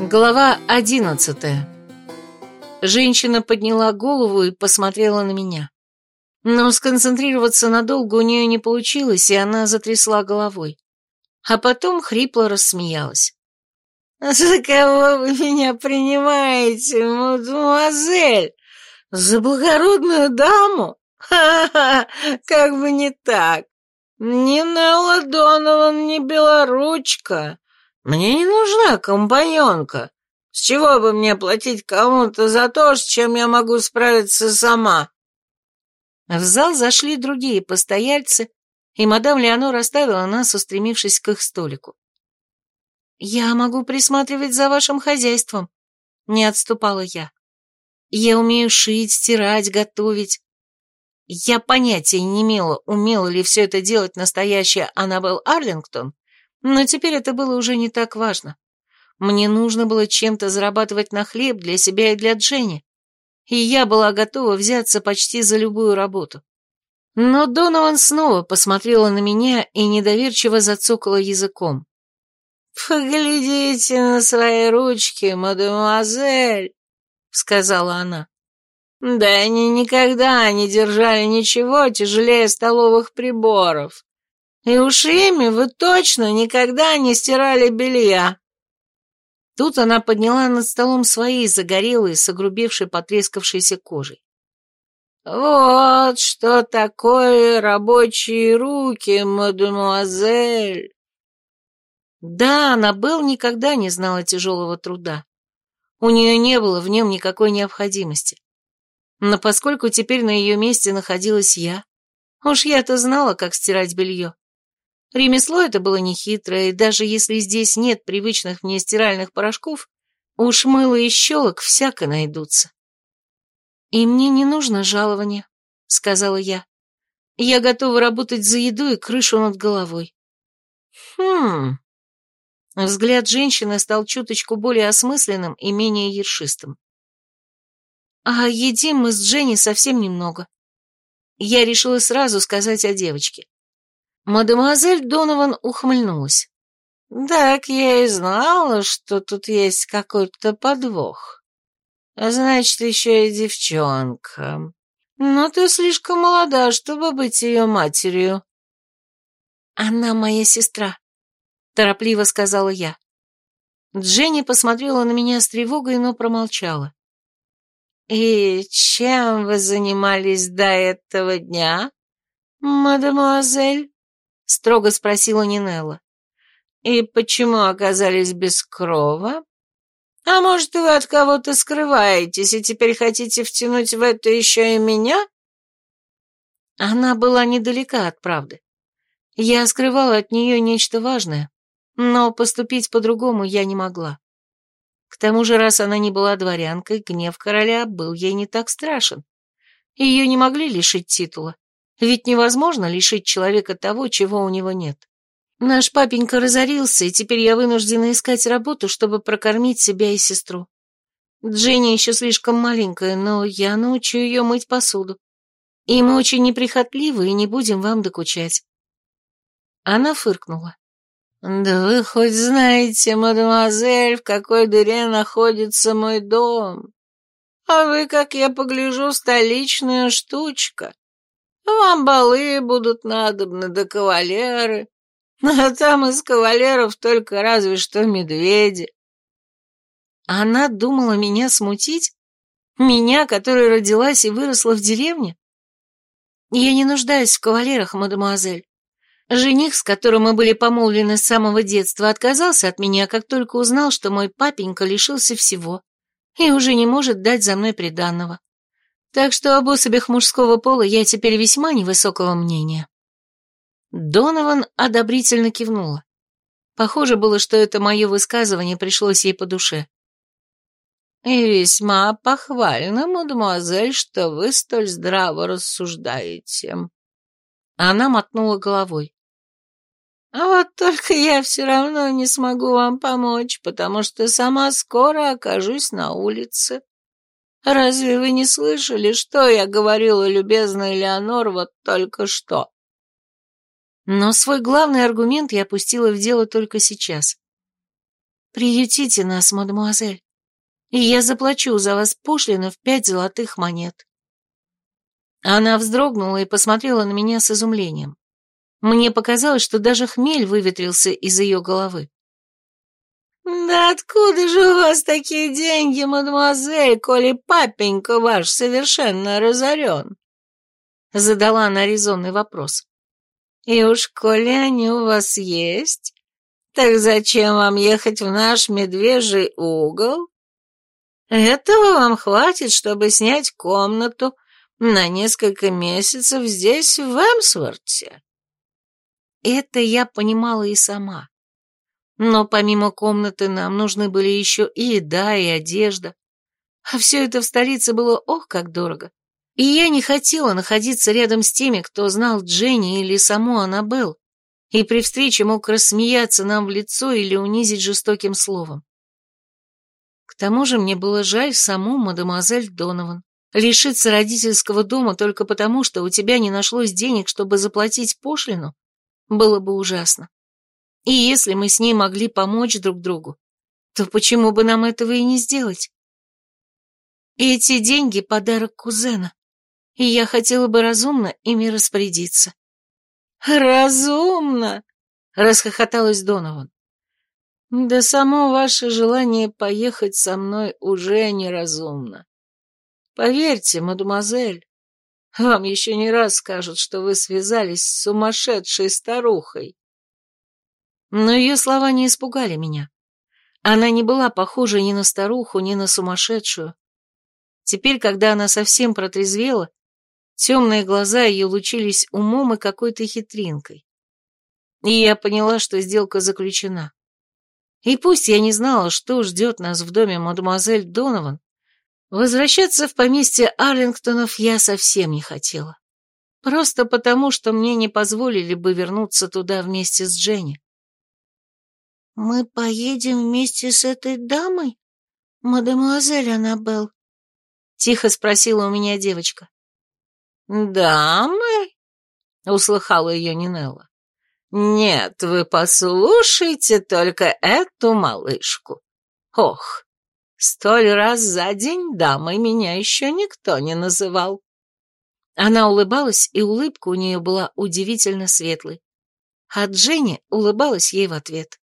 Глава одиннадцатая. Женщина подняла голову и посмотрела на меня. Но сконцентрироваться надолго у нее не получилось, и она затрясла головой. А потом хрипло рассмеялась. «За кого вы меня принимаете, мадемуазель? За благородную даму? Ха-ха, как бы не так. Ни Нелла Донован, ни Белоручка. Мне не нужна компаньонка. С чего бы мне платить кому-то за то, с чем я могу справиться сама?» В зал зашли другие постояльцы, и мадам Леонор оставила нас, устремившись к их столику. «Я могу присматривать за вашим хозяйством», — не отступала я. «Я умею шить, стирать, готовить. Я понятия не имела, умела ли все это делать настоящая Аннабелл Арлингтон, но теперь это было уже не так важно. Мне нужно было чем-то зарабатывать на хлеб для себя и для Дженни, и я была готова взяться почти за любую работу. Но Донован снова посмотрела на меня и недоверчиво зацокала языком. «Поглядите на свои ручки, мадемуазель», — сказала она. «Да они никогда не держали ничего тяжелее столовых приборов. И уж ими вы точно никогда не стирали белья. Тут она подняла над столом свои загорелые, с огрубевшей потрескавшейся кожей. «Вот что такое рабочие руки, мадемуазель!» Да, Аннабелл никогда не знала тяжелого труда. У нее не было в нем никакой необходимости. Но поскольку теперь на ее месте находилась я, уж я-то знала, как стирать белье. Ремесло это было нехитрое, и даже если здесь нет привычных мне стиральных порошков, уж мыло и щелок всяко найдутся. «И мне не нужно жалование», — сказала я. «Я готова работать за еду и крышу над головой». «Хм...» Взгляд женщины стал чуточку более осмысленным и менее ершистым. «А едим мы с Дженни совсем немного». Я решила сразу сказать о девочке. Мадемуазель Донован ухмыльнулась. «Так я и знала, что тут есть какой-то подвох. Значит, еще и девчонка. Но ты слишком молода, чтобы быть ее матерью». «Она моя сестра», — торопливо сказала я. Дженни посмотрела на меня с тревогой, но промолчала. «И чем вы занимались до этого дня, мадемуазель?» Строго спросила Нинелла. «И почему оказались без крова? А может, вы от кого-то скрываетесь и теперь хотите втянуть в это еще и меня?» Она была недалека от правды. Я скрывала от нее нечто важное, но поступить по-другому я не могла. К тому же, раз она не была дворянкой, гнев короля был ей не так страшен. Ее не могли лишить титула. Ведь невозможно лишить человека того, чего у него нет. Наш папенька разорился, и теперь я вынуждена искать работу, чтобы прокормить себя и сестру. Дженни еще слишком маленькая, но я научу ее мыть посуду. И мы очень неприхотливы и не будем вам докучать. Она фыркнула. «Да вы хоть знаете, мадемуазель, в какой дыре находится мой дом? А вы, как я погляжу, столичная штучка. Вам балы будут надобны, да кавалеры. А там из кавалеров только разве что медведи. Она думала меня смутить? Меня, которая родилась и выросла в деревне? Я не нуждаюсь в кавалерах, мадемуазель. Жених, с которым мы были помолвлены с самого детства, отказался от меня, как только узнал, что мой папенька лишился всего и уже не может дать за мной приданного. Так что об особях мужского пола я теперь весьма невысокого мнения. Донован одобрительно кивнула. Похоже было, что это мое высказывание пришлось ей по душе. «И весьма похвально, мадемуазель, что вы столь здраво рассуждаете». Она мотнула головой. «А вот только я все равно не смогу вам помочь, потому что сама скоро окажусь на улице. Разве вы не слышали, что я говорила, любезная Леонор, вот только что?» Но свой главный аргумент я пустила в дело только сейчас. Приютите нас, мадемуазель, и я заплачу за вас пошлину в пять золотых монет. Она вздрогнула и посмотрела на меня с изумлением. Мне показалось, что даже хмель выветрился из ее головы. «Да откуда же у вас такие деньги, мадемуазель, коли папенька ваш совершенно разорен?» Задала она резонный вопрос. «И уж коли они у вас есть, так зачем вам ехать в наш медвежий угол? Этого вам хватит, чтобы снять комнату на несколько месяцев здесь, в Эмсворте». Это я понимала и сама. Но помимо комнаты нам нужны были еще и еда, и одежда. А все это в столице было ох, как дорого. И я не хотела находиться рядом с теми, кто знал Дженни или саму Аннабелл, и при встрече мог рассмеяться нам в лицо или унизить жестоким словом. К тому же мне было жаль саму мадемуазель Донован. Лишиться родительского дома только потому, что у тебя не нашлось денег, чтобы заплатить пошлину, было бы ужасно. И если мы с ней могли помочь друг другу, то почему бы нам этого и не сделать? Эти деньги — подарок кузена, и я хотела бы разумно ими распорядиться. «Разумно!» — расхохоталась Донован. «Да само ваше желание поехать со мной уже неразумно. Поверьте, мадемуазель, вам еще не раз скажут, что вы связались с сумасшедшей старухой. Но ее слова не испугали меня. Она не была похожа ни на старуху, ни на сумасшедшую. Теперь, когда она совсем протрезвела, темные глаза ее лучились умом и какой-то хитринкой. И я поняла, что сделка заключена. И пусть я не знала, что ждет нас в доме мадемуазель Донован, возвращаться в поместье Арлингтонов я совсем не хотела. Просто потому, что мне не позволили бы вернуться туда вместе с Дженни. «Мы поедем вместе с этой дамой, мадемуазель Аннабелл?» — тихо спросила у меня девочка. «Дамы?» — услыхала ее Нинелла. «Нет, вы послушайте только эту малышку. Ох, столь раз за день дамой меня еще никто не называл». Она улыбалась, и улыбка у нее была удивительно светлой. А Дженни улыбалась ей в ответ.